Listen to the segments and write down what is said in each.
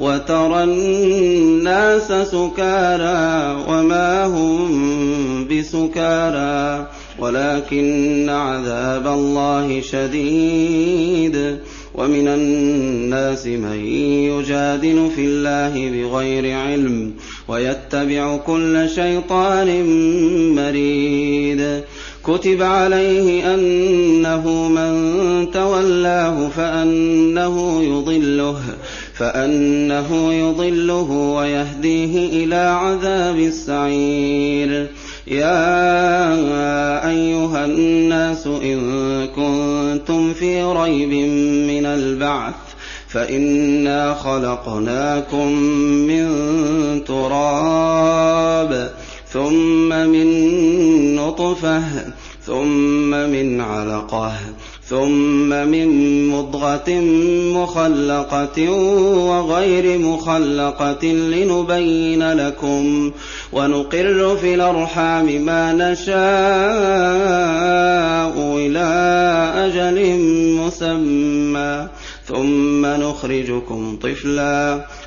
وترى الناس سكارى وما هم بسكارى ولكن عذاب الله شديد ومن الناس من يجادل في الله بغير علم ويتبع كل شيطان مريد كتب عليه أنه من تولاه فأنه يضله فأنه يضله ويهديه إلى عذاب السعير. يا أيها الناس إن كنتم في ريب من البعث فإنا خلقناكم من تراب ثم من نطفة ثم من علقة ثم من مضغة مخلقة وغير مخلقة لنبين لكم ونقر في الأرحام ما نشاء إلى أجل مسمى ثم نخرجكم طفلا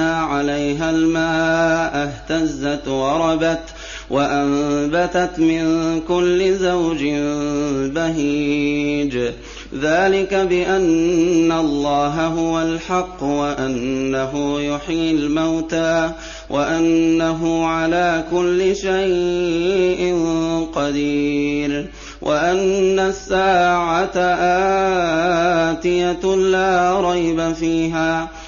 عليها الماء اهتزت وربت وأنبتت من كل زوج بهيج. ذلك بأن الله هو الحق وأنه يحيي الموتى وأنه على كل شيء قدير. وأن الساعة آتية لا ريب فيها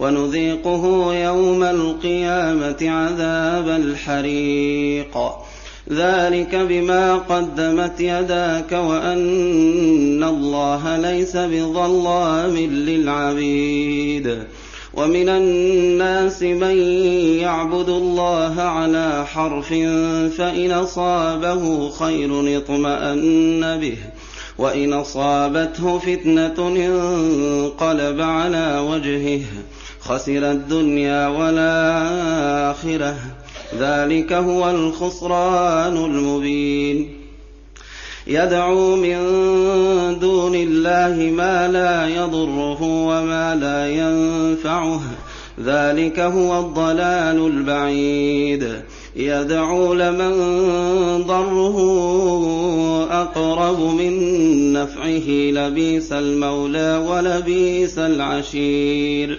ونذيقه يوم القيامة عذاب الحريق. ذلك بما قدمت يداك وأن الله ليس بظلام للعبيد. ومن الناس من يعبد الله على حرف فإن أصابه خير اطمأن به وإن أصابته فتنة انقلب على وجهه خسر الدنيا والآخرة. ذلك هو الخسران المبين. يدعو من دون الله ما لا يضره وما لا ينفعه. ذلك هو الضلال البعيد. يدعو لمن ضره أقرب من نفعه. لبيس المولى ولبيس العشير.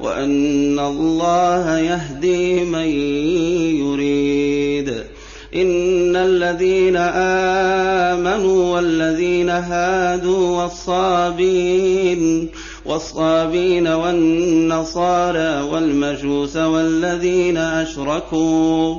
وأن الله يهدي من يريد. إن الذين آمنوا والذين هادوا والصابين والصابين والنصارى والمجوس والذين أشركوا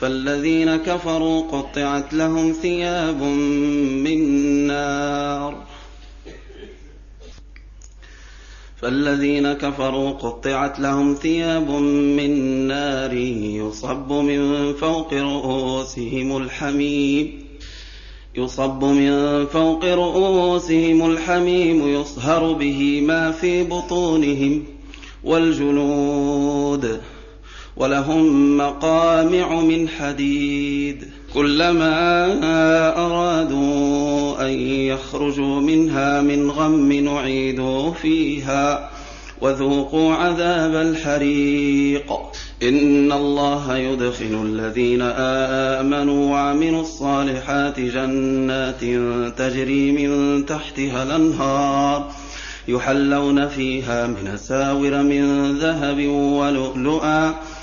فالذين كفروا قطعت لهم ثياب من نار. فالذين كفروا قطعت لهم ثياب من نار يصب من فوق رؤوسهم الحميم. يصب من فوق رؤوسهم الحميم يصهر به ما في بطونهم والجلود ولهم مقامع من حديد. كلما أرادوا أن يخرجوا منها من غم نعيدوا فيها وذوقوا عذاب الحريق. إن الله يدخل الذين آمنوا وعملوا الصالحات جنات تجري من تحتها الأنهار يحلون فيها من ساور من ذهب ولؤلؤا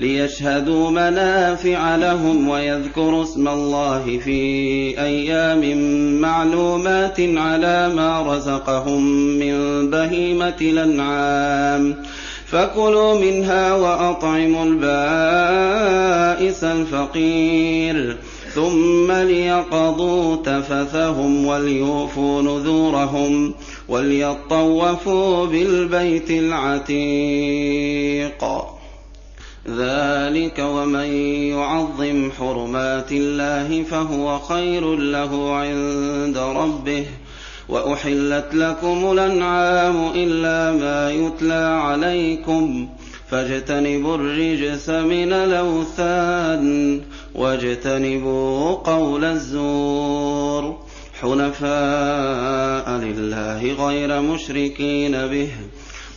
ليشهدوا منافع لهم ويذكروا اسم الله في أيام معلومات على ما رزقهم من بهيمة الأنعام. فكلوا منها وأطعموا البائس الفقير. ثم ليقضوا تفثهم وليوفوا نذورهم وليطوفوا بالبيت العتيق. ذلك ومن يعظم حرمات الله فهو خير له عند ربه واحلت لكم الانعام الا ما يتلى عليكم فاجتنبوا الرجس من الاوثان واجتنبوا قول الزور حنفاء لله غير مشركين به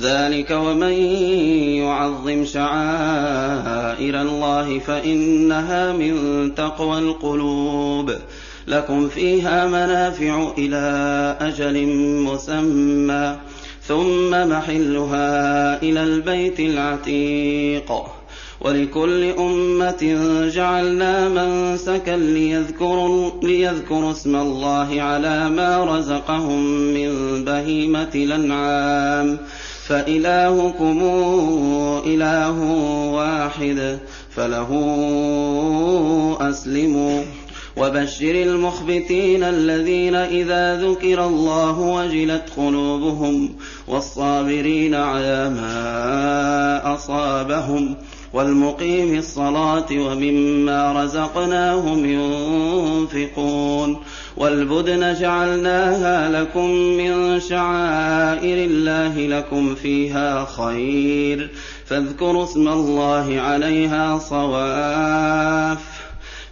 ذلك ومن يعظم شعائر الله فإنها من تقوى القلوب. لكم فيها منافع إلى أجل مسمى ثم محلها إلى البيت العتيق. وَلِكُلِّ أُمَّةٍ جَعَلْنَا مَنسَكًا لِّيَذْكُرُوا, ليذكروا اسْمَ اللَّهِ عَلَىٰ مَا رَزَقَهُم مِّن بَهِيمَةِ الْأَنْعَامِ ۖ. فَإِلَٰهُكُمْ إِلَٰهٌ وَاحِدٌ فَلَهُ أَسْلِمُوا ۗ. وَبَشِّرِ الْمُخْبِتِينَ الَّذِينَ إِذَا ذُكِرَ اللَّهُ وَجِلَتْ قُلُوبُهُمْ وَالصَّابِرِينَ عَلَىٰ مَا أَصَابَهُمْ. وَالْمُقِيمِي الصَّلَاةِ وَمِمَّا رَزَقْنَاهُمْ يُنفِقُونَ وَالْبُدْنَ جَعَلْنَاهَا لَكُم مِّن شَعَائِرِ اللَّهِ لَكُمْ فِيهَا خَيْرٌ. فاذكروا اسم الله عليها صواف.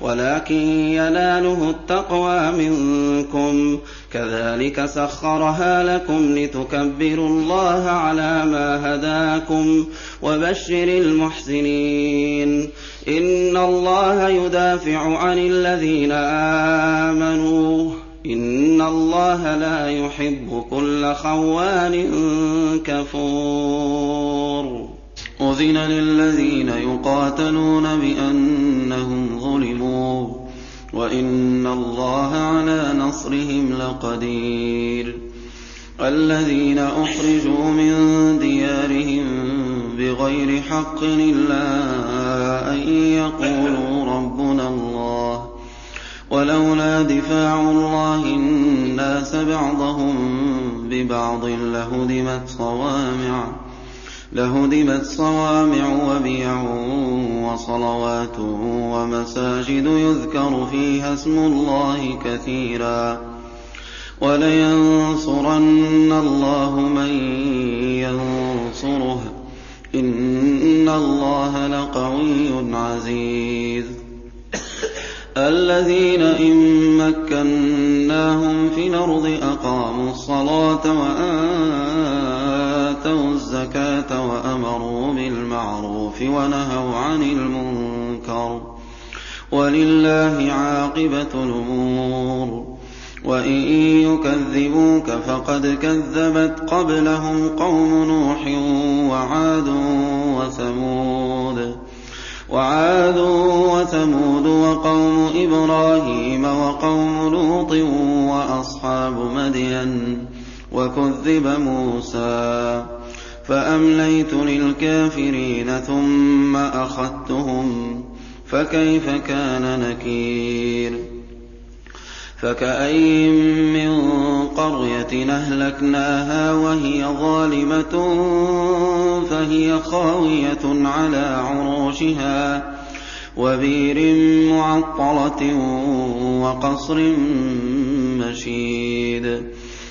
ولكن يناله التقوى منكم. كذلك سخرها لكم لتكبروا الله على ما هداكم وبشر المحسنين. إن الله يدافع عن الذين آمنوا. إن الله لا يحب كل خوان كفور. أذن للذين يقاتلون ظلموا وَإِنَّ اللَّهَ عَلَىٰ نَصْرِهِمْ لَقَدِيرٌ الَّذِينَ أُخْرِجُوا مِن دِيَارِهِم بِغَيْرِ حَقٍّ إِلَّا أَن يَقُولُوا رَبُّنَا اللَّهُ ۗ وَلَوْلَا دِفَاعُ اللَّهِ النَّاسَ بَعْضَهُم بِبَعْضٍ لَّهُدِمَتْ صَوَامِعُ لهدمت صوامع وبيع وصلوات ومساجد يذكر فيها اسم الله كثيرا ولينصرن الله من ينصره. إن الله لقوي عزيز. الذين إن مكناهم في الأرض أقاموا الصلاة وآتوا الزكاة وأمروا بالمعروف ونهوا عن المنكر ولله عاقبة الأمور وإن يكذبوك فقد كذبت قبلهم قوم نوح وعاد وثمود وعاد وثمود وقوم إبراهيم وقوم لوط وأصحاب مدين وكذب موسى فأمليت للكافرين ثم أخذتهم فكيف كان نكير؟ فكأين من قرية أهلكناها وهي ظالمة فهي خاوية على عروشها وبير معطلة وقصر مشيد.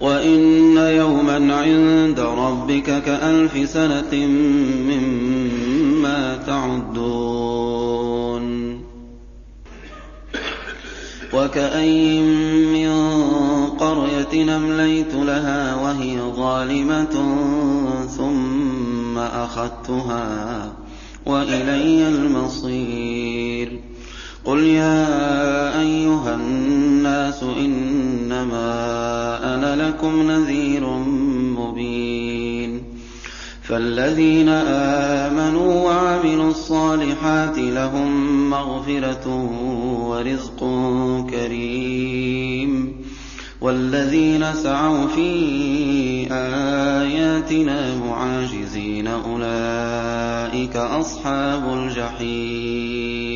وإن يوما عند ربك كألف سنة مما تعدون وكأين من قرية أمليت لها وهي ظالمة ثم أخذتها وإلي المصير قل يا أيها الناس إنما أنا لكم نذير مبين فالذين آمنوا وعملوا الصالحات لهم مغفرة ورزق كريم والذين سعوا في آياتنا معاجزين أولئك أصحاب الجحيم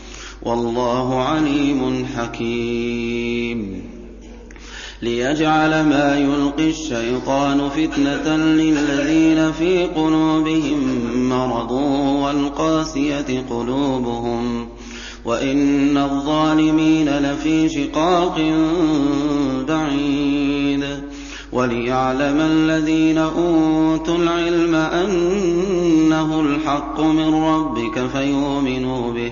والله عليم حكيم. ليجعل ما يلقي الشيطان فتنة للذين في قلوبهم مرض والقاسية قلوبهم. وَإِنَّ الظَّالِمِينَ لَفِي شِقَاقٍ بَعِيدٍ. وَلِيَعْلَمَ الَّذِينَ أُوتُوا الْعِلْمَ أَنَّهُ الْحَقُّ مِن رَّبِّكَ فَيُؤْمِنُوا بِهِ.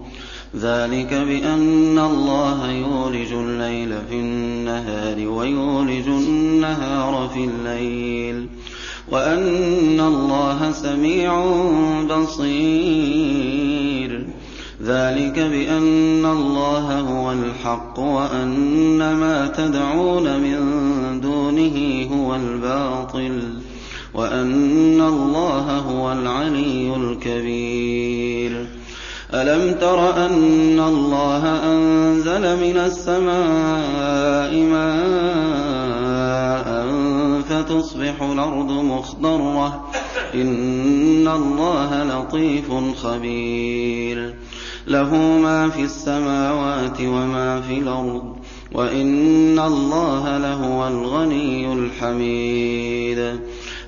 ذلك بأن الله يولج الليل في النهار ويولج النهار في الليل وأن الله سميع بصير. ذلك بأن الله هو الحق وأن ما تدعون من دونه هو الباطل وأن الله هو العلي الكبير. ألم تر أن الله أنزل من السماء ماء فتصبح الأرض مخضرة؟ إن الله لطيف خبير. له ما في السماوات وما في الأرض وإن الله لهو الغني الحميد.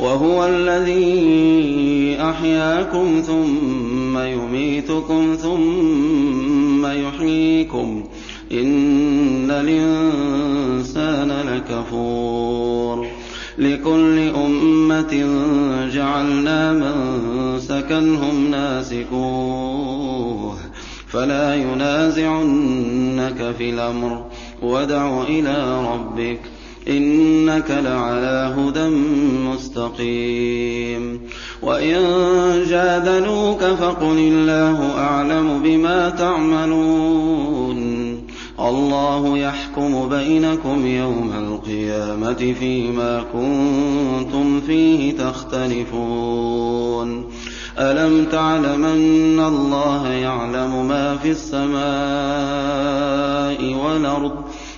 وَهُوَ الَّذِي أَحْيَاكُمْ ثُمَّ يُمِيتُكُمْ ثُمَّ يُحْيِيكُمْ ۗ. إِنَّ الْإِنسَانَ لَكَفُورٌ. لِكُلِّ أُمَّةٍ جَعَلْنَا مَنسَكًا هُمْ نَاسِكُوهُ. فَلَا يُنَازِعُنَّكَ فِي الْأَمْرِ وَادْعُ إِلَىٰ رَبِّكَ. إِنَّكَ لَعَلَىٰ هُدًى مُّسْتَقِيمٍ. وَإِن جَادَلُوكَ فَقُلِ اللَّهُ أَعْلَمُ بِمَا تَعْمَلُونَ. اللَّهُ يَحْكُمُ بَيْنَكُمْ يَوْمَ الْقِيَامَةِ فِيمَا كُنتُمْ فِيهِ تَخْتَلِفُونَ. أَلَمْ تَعْلَمْ أَنَّ اللَّهَ يَعْلَمُ مَا فِي السَّمَاءِ وَالْأَرْضِ؟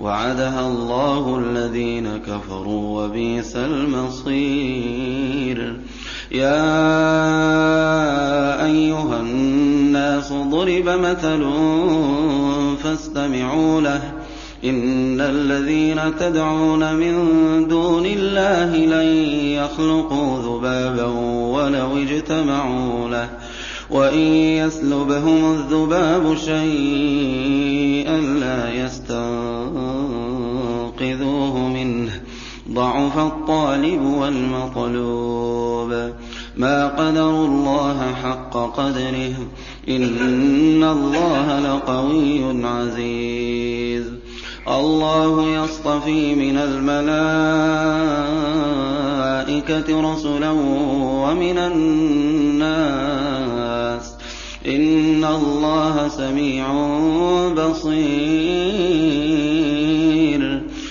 وَعَدَهَا اللَّهُ الَّذِينَ كَفَرُوا ۖ وَبِئْسَ الْمَصِيرُ. يَا أَيُّهَا النَّاسُ ضُرِبَ مَثَلٌ فَاسْتَمِعُوا لَهُ ۚ. إِنَّ الَّذِينَ تَدْعُونَ مِن دُونِ اللَّهِ لَن يَخْلُقُوا ذُبَابًا وَلَوِ اجْتَمَعُوا لَهُ ۖ. وَإِن يَسْلُبْهُمُ الذُّبَابُ شَيْئًا لَّا يَسْتَنقِذُوهُ مِنْهُ ۚ. ضَعُفَ الطَّالِبُ وَالْمَطْلُوبُ. مَا قَدَرُوا اللَّهَ حَقَّ قَدْرِهِ ۗ. إِنَّ اللَّهَ لَقَوِيٌّ عَزِيزٌ. اللَّهُ يَصْطَفِي مِنَ الْمَلَائِكَةِ رُسُلًا وَمِنَ النَّاسِ ۚ. إِنَّ اللَّهَ سَمِيعٌ بَصِيرٌ.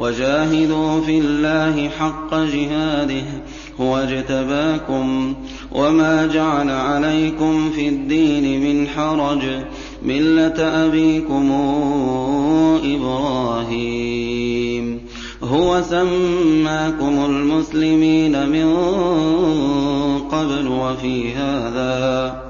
وَجَاهِدُوا فِي اللَّهِ حَقَّ جِهَادِهِ هُوَ اجْتَبَاكُمْ وَمَا جَعَلَ عَلَيْكُمْ فِي الدِّينِ مِنْ حَرَجٍ ۚ مِّلَّةَ أَبِيكُمْ إِبْرَاهِيمَ. هُوَ سَمَّاكُمُ الْمُسْلِمِينَ مِن قَبْلُ وَفِي هَٰذَا